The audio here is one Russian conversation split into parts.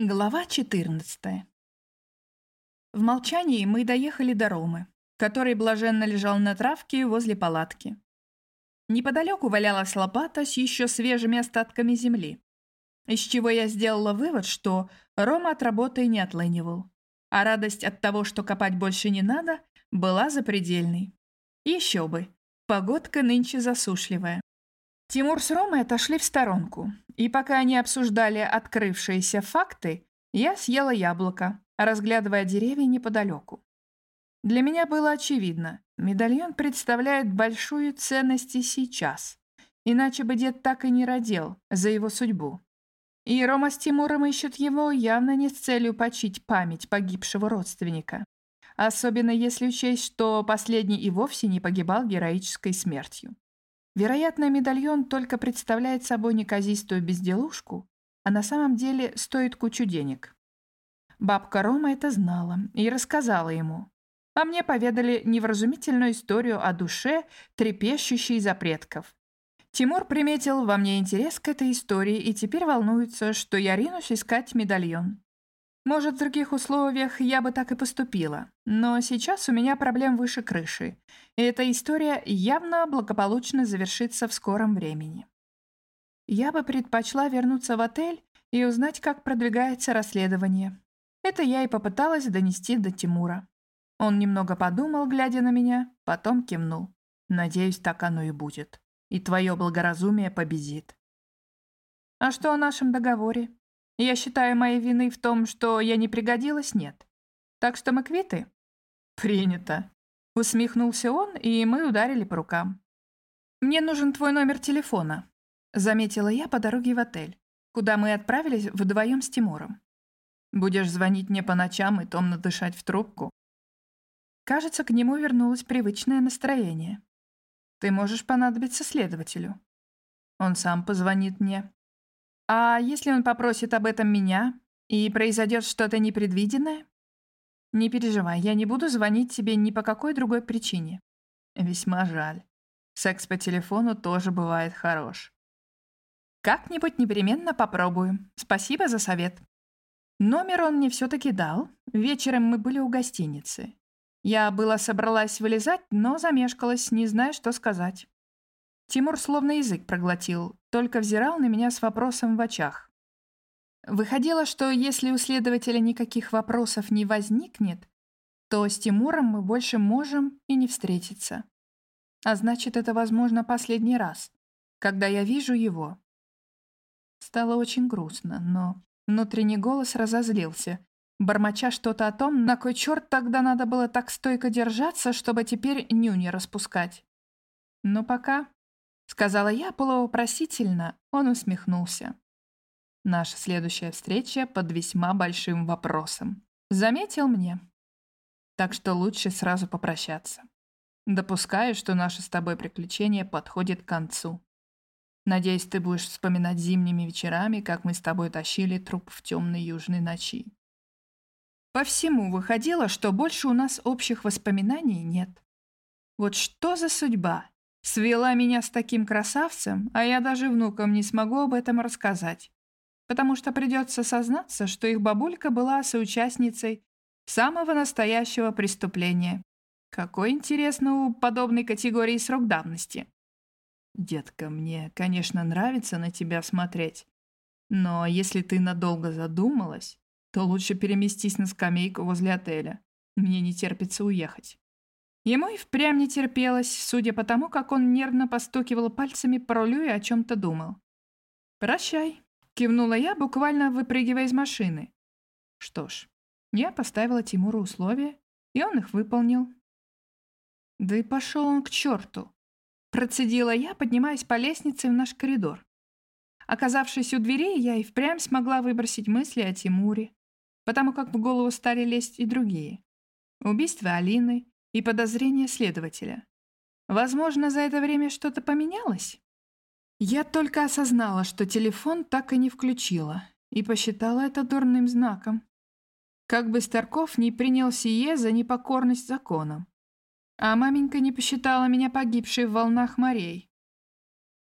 Глава 14 В молчании мы доехали до Ромы, который блаженно лежал на травке возле палатки. Неподалеку валялась лопата с еще свежими остатками земли, из чего я сделала вывод, что Рома от работы не отлынивал, а радость от того, что копать больше не надо, была запредельной. Еще бы, погодка нынче засушливая. Тимур с Ромой отошли в сторонку, и пока они обсуждали открывшиеся факты, я съела яблоко, разглядывая деревья неподалеку. Для меня было очевидно, медальон представляет большую ценность и сейчас, иначе бы дед так и не родил за его судьбу. И Рома с Тимуром ищут его явно не с целью почить память погибшего родственника, особенно если учесть, что последний и вовсе не погибал героической смертью. Вероятно, медальон только представляет собой неказистую безделушку, а на самом деле стоит кучу денег. Бабка Рома это знала и рассказала ему. А мне поведали невразумительную историю о душе, трепещущей за предков. Тимур приметил во мне интерес к этой истории и теперь волнуется, что я ринусь искать медальон. Может, в других условиях я бы так и поступила, но сейчас у меня проблем выше крыши, и эта история явно благополучно завершится в скором времени. Я бы предпочла вернуться в отель и узнать, как продвигается расследование. Это я и попыталась донести до Тимура. Он немного подумал, глядя на меня, потом кивнул. Надеюсь, так оно и будет. И твое благоразумие победит. А что о нашем договоре? Я считаю моей вины в том, что я не пригодилась, нет. Так что мы квиты?» «Принято», — усмехнулся он, и мы ударили по рукам. «Мне нужен твой номер телефона», — заметила я по дороге в отель, куда мы отправились вдвоем с Тимуром. «Будешь звонить мне по ночам и томно дышать в трубку?» Кажется, к нему вернулось привычное настроение. «Ты можешь понадобиться следователю. Он сам позвонит мне, а если он попросит об этом меня, и произойдет что-то непредвиденное? Не переживай, я не буду звонить тебе ни по какой другой причине. Весьма жаль. Секс по телефону тоже бывает хорош. Как-нибудь непременно попробую. Спасибо за совет. Номер он мне все-таки дал. Вечером мы были у гостиницы. Я была собралась вылезать, но замешкалась, не зная, что сказать. Тимур словно язык проглотил, только взирал на меня с вопросом в очах. Выходило, что если у следователя никаких вопросов не возникнет, то с Тимуром мы больше можем и не встретиться. А значит, это, возможно, последний раз, когда я вижу его. Стало очень грустно, но внутренний голос разозлился, бормоча что-то о том, на кой черт тогда надо было так стойко держаться, чтобы теперь нюни распускать. Но пока Сказала я полувопросительно, он усмехнулся. Наша следующая встреча под весьма большим вопросом. Заметил мне. Так что лучше сразу попрощаться. Допускаю, что наше с тобой приключение подходит к концу. Надеюсь, ты будешь вспоминать зимними вечерами, как мы с тобой тащили труп в темной южной ночи. По всему выходило, что больше у нас общих воспоминаний нет. Вот что за судьба? Свела меня с таким красавцем, а я даже внукам не смогу об этом рассказать, потому что придется сознаться, что их бабулька была соучастницей самого настоящего преступления. Какой, интересно, у подобной категории срок давности. Детка, мне, конечно, нравится на тебя смотреть, но если ты надолго задумалась, то лучше переместись на скамейку возле отеля. Мне не терпится уехать. Ему и впрямь не терпелось, судя по тому, как он нервно постукивал пальцами по рулю и о чем-то думал. «Прощай», — кивнула я, буквально выпрыгивая из машины. Что ж, я поставила Тимуру условия, и он их выполнил. Да и пошел он к черту. Процедила я, поднимаясь по лестнице в наш коридор. Оказавшись у дверей, я и впрямь смогла выбросить мысли о Тимуре, потому как в голову стали лезть и другие. Убийство Алины, и подозрения следователя. Возможно, за это время что-то поменялось? Я только осознала, что телефон так и не включила, и посчитала это дурным знаком. Как бы Старков не принял сие за непокорность законам. А маменька не посчитала меня погибшей в волнах морей.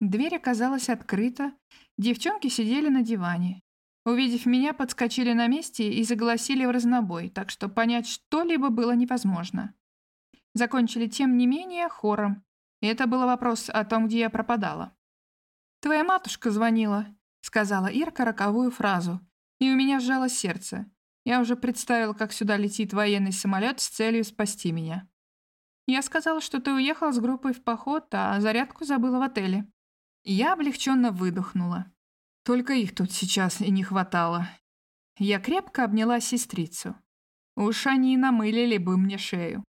Дверь оказалась открыта, девчонки сидели на диване. Увидев меня, подскочили на месте и заголосили в разнобой, так что понять что-либо было невозможно. Закончили тем не менее хором, и это был вопрос о том, где я пропадала. «Твоя матушка звонила», — сказала Ирка роковую фразу, и у меня сжалось сердце. Я уже представила, как сюда летит военный самолет с целью спасти меня. Я сказала, что ты уехала с группой в поход, а зарядку забыла в отеле. Я облегченно выдохнула. Только их тут сейчас и не хватало. Я крепко обняла сестрицу. Уж они намылили бы мне шею.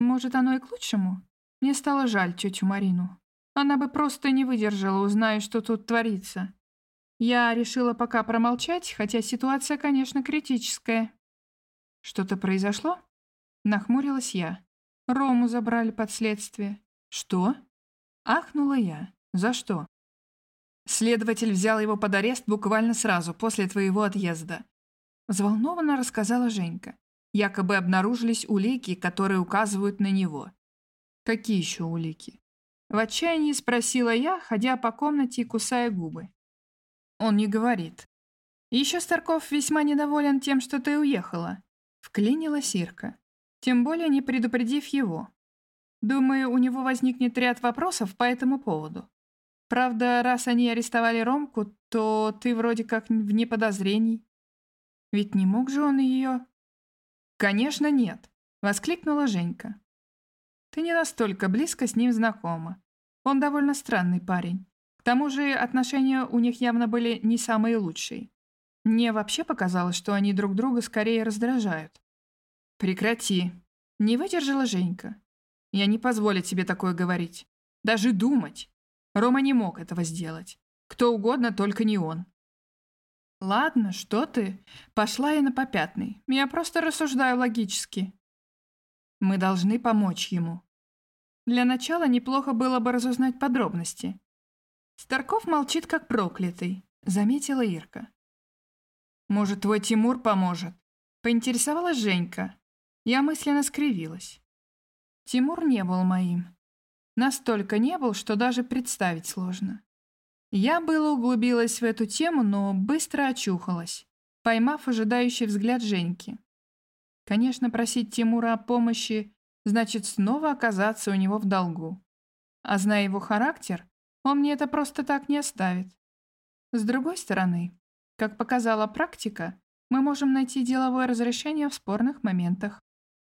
Может, оно и к лучшему? Мне стало жаль тетю Марину. Она бы просто не выдержала, узная, что тут творится. Я решила пока промолчать, хотя ситуация, конечно, критическая. Что-то произошло? Нахмурилась я. Рому забрали под следствие. Что? Ахнула я. За что? Следователь взял его под арест буквально сразу, после твоего отъезда. Взволнованно рассказала Женька. Якобы обнаружились улики, которые указывают на него. Какие еще улики? В отчаянии спросила я, ходя по комнате и кусая губы. Он не говорит. Еще Старков весьма недоволен тем, что ты уехала. Вклинила Сирка. Тем более не предупредив его. Думаю, у него возникнет ряд вопросов по этому поводу. Правда, раз они арестовали Ромку, то ты вроде как вне подозрений. Ведь не мог же он ее... Конечно, нет, воскликнула Женька. Ты не настолько близко с ним знакома. Он довольно странный парень. К тому же отношения у них явно были не самые лучшие. Мне вообще показалось, что они друг друга скорее раздражают. «Прекрати!» Не выдержала Женька. «Я не позволю тебе такое говорить. Даже думать. Рома не мог этого сделать. Кто угодно, только не он». «Ладно, что ты? Пошла я на попятный. Я просто рассуждаю логически. Мы должны помочь ему. Для начала неплохо было бы разузнать подробности. Старков молчит как проклятый, заметила Ирка. Может, твой Тимур поможет? Поинтересовалась Женька. Я мысленно скривилась. Тимур не был моим. Настолько не был, что даже представить сложно. Я было углубилась в эту тему, но быстро очухалась, поймав ожидающий взгляд Женьки. Конечно, просить Тимура о помощи значит снова оказаться у него в долгу. А зная его характер, он мне это просто так не оставит. С другой стороны, как показала практика, мы можем найти деловое разрешение в спорных моментах.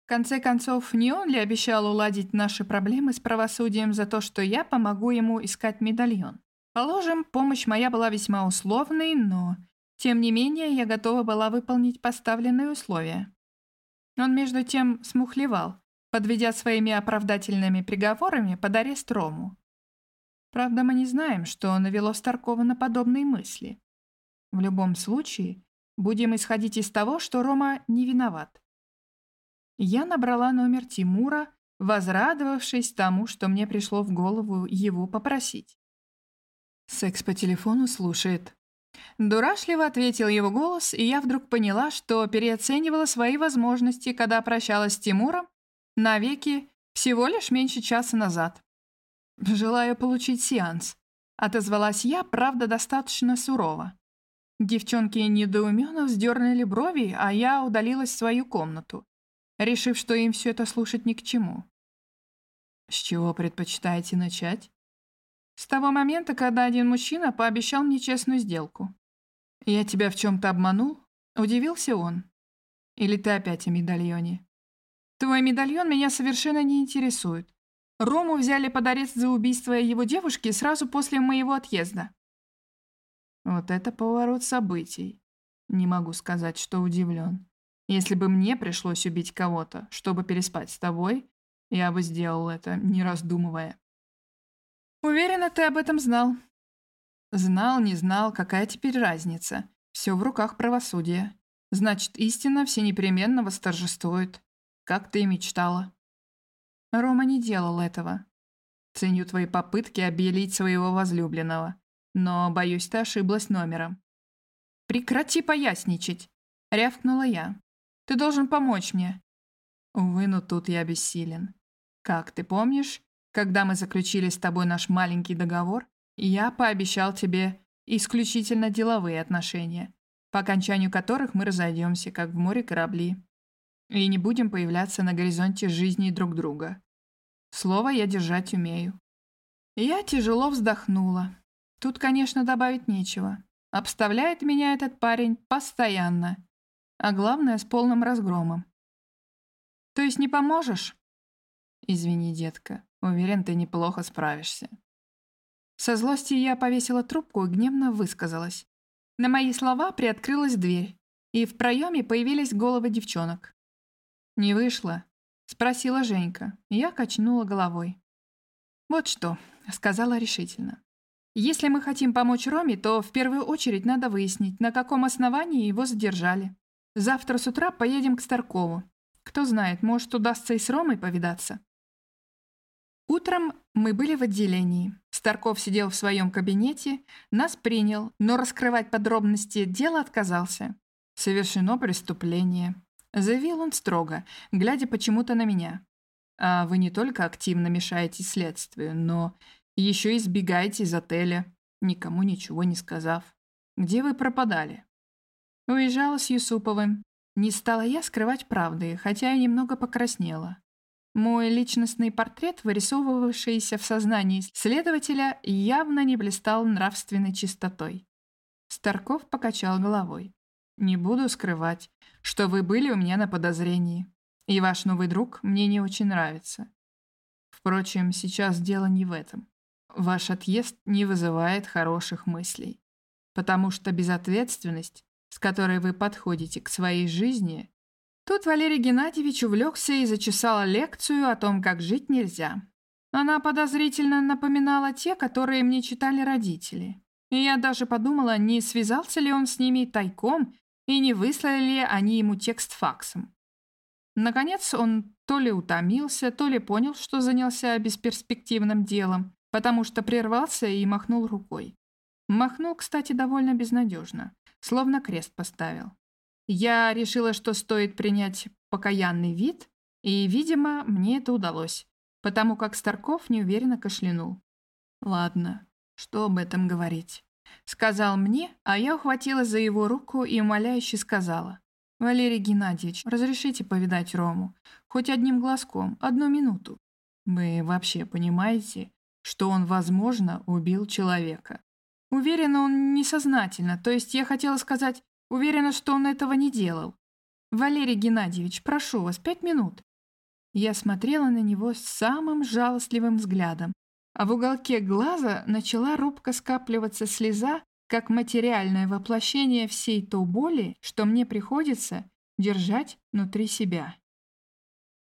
В конце концов, не он ли обещал уладить наши проблемы с правосудием за то, что я помогу ему искать медальон? Положим, помощь моя была весьма условной, но, тем не менее, я готова была выполнить поставленные условия. Он, между тем, смухлевал, подведя своими оправдательными приговорами под арест Рому. Правда, мы не знаем, что навело Старкова на подобные мысли. В любом случае, будем исходить из того, что Рома не виноват. Я набрала номер Тимура, возрадовавшись тому, что мне пришло в голову его попросить. Секс по телефону слушает. Дурашливо ответил его голос, и я вдруг поняла, что переоценивала свои возможности, когда прощалась с Тимуром навеки всего лишь меньше часа назад. «Желаю получить сеанс», — отозвалась я, правда, достаточно сурово. Девчонки недоуменно вздернули брови, а я удалилась в свою комнату, решив, что им все это слушать ни к чему. «С чего предпочитаете начать?» «С того момента, когда один мужчина пообещал мне честную сделку. Я тебя в чем-то обманул?» — удивился он. «Или ты опять о медальоне?» «Твой медальон меня совершенно не интересует. Рому взяли под арест за убийство его девушки сразу после моего отъезда. Вот это поворот событий. Не могу сказать, что удивлен. Если бы мне пришлось убить кого-то, чтобы переспать с тобой, я бы сделал это, не раздумывая. Уверена, ты об этом знал. Знал, не знал, какая теперь разница. Все в руках правосудия. Значит, истина все непременно восторжествует. Как ты и мечтала. Рома не делал этого. Ценю твои попытки обелить своего возлюбленного. Но, боюсь, ты ошиблась номером. Прекрати поясничать, рявкнула я. Ты должен помочь мне. Увы, но тут я бессилен. Как ты помнишь, когда мы заключили с тобой наш маленький договор, я пообещал тебе исключительно деловые отношения. по окончанию которых мы разойдемся, как в море корабли, и не будем появляться на горизонте жизни друг друга. Слово я держать умею. Я тяжело вздохнула. Тут, конечно, добавить нечего. Обставляет меня этот парень постоянно. А главное, с полным разгромом. То есть не поможешь? Извини, детка. Уверен, ты неплохо справишься. Со злости я повесила трубку и гневно высказалась. На мои слова приоткрылась дверь, и в проеме появились головы девчонок. «Не вышло?» — спросила Женька. Я качнула головой. «Вот что», — сказала решительно. «Если мы хотим помочь Роме, то в первую очередь надо выяснить, на каком основании его задержали. Завтра с утра поедем к Старкову. Кто знает, может, удастся и с Ромой повидаться». Утром мы были в отделении. Старков сидел в своем кабинете, нас принял, но раскрывать подробности дела отказался. Совершено преступление. Заявил он строго, глядя почему-то на меня. А вы не только активно мешаете следствию, но еще и сбегаете из отеля, никому ничего не сказав. Где вы пропадали? Уезжала с Юсуповым. Не стала я скрывать правды, хотя и немного покраснела. Мой личностный портрет, вырисовывавшийся в сознании следователя, явно не блистал нравственной чистотой. Старков покачал головой. «Не буду скрывать, что вы были у меня на подозрении, и ваш новый друг мне не очень нравится. Впрочем, сейчас дело не в этом. Ваш отъезд не вызывает хороших мыслей, потому что безответственность, с которой вы подходите к своей жизни, Тут Валерий Геннадьевич увлекся и зачесал лекцию о том, как жить нельзя. Она подозрительно напоминала те, которые мне читали родители. И я даже подумала, не связался ли он с ними тайком и не выслали ли они ему текст факсом. Наконец он то ли утомился, то ли понял, что занялся бесперспективным делом, потому что прервался и махнул рукой. Махнул, кстати, довольно безнадежно, словно крест поставил. Я решила, что стоит принять покаянный вид, и, видимо, мне это удалось, потому как Старков неуверенно кашлянул. «Ладно, что об этом говорить?» Сказал мне, а я ухватила за его руку и умоляюще сказала. «Валерий Геннадьевич, разрешите повидать Рому? Хоть одним глазком, одну минуту. Вы вообще понимаете, что он, возможно, убил человека? Уверена, он несознательно, то есть я хотела сказать, Уверена, что он этого не делал. Валерий Геннадьевич, прошу вас, пять минут. Я смотрела на него с самым жалостливым взглядом, а в уголке глаза начала робко скапливаться слеза, как материальное воплощение всей той боли, что мне приходится держать внутри себя.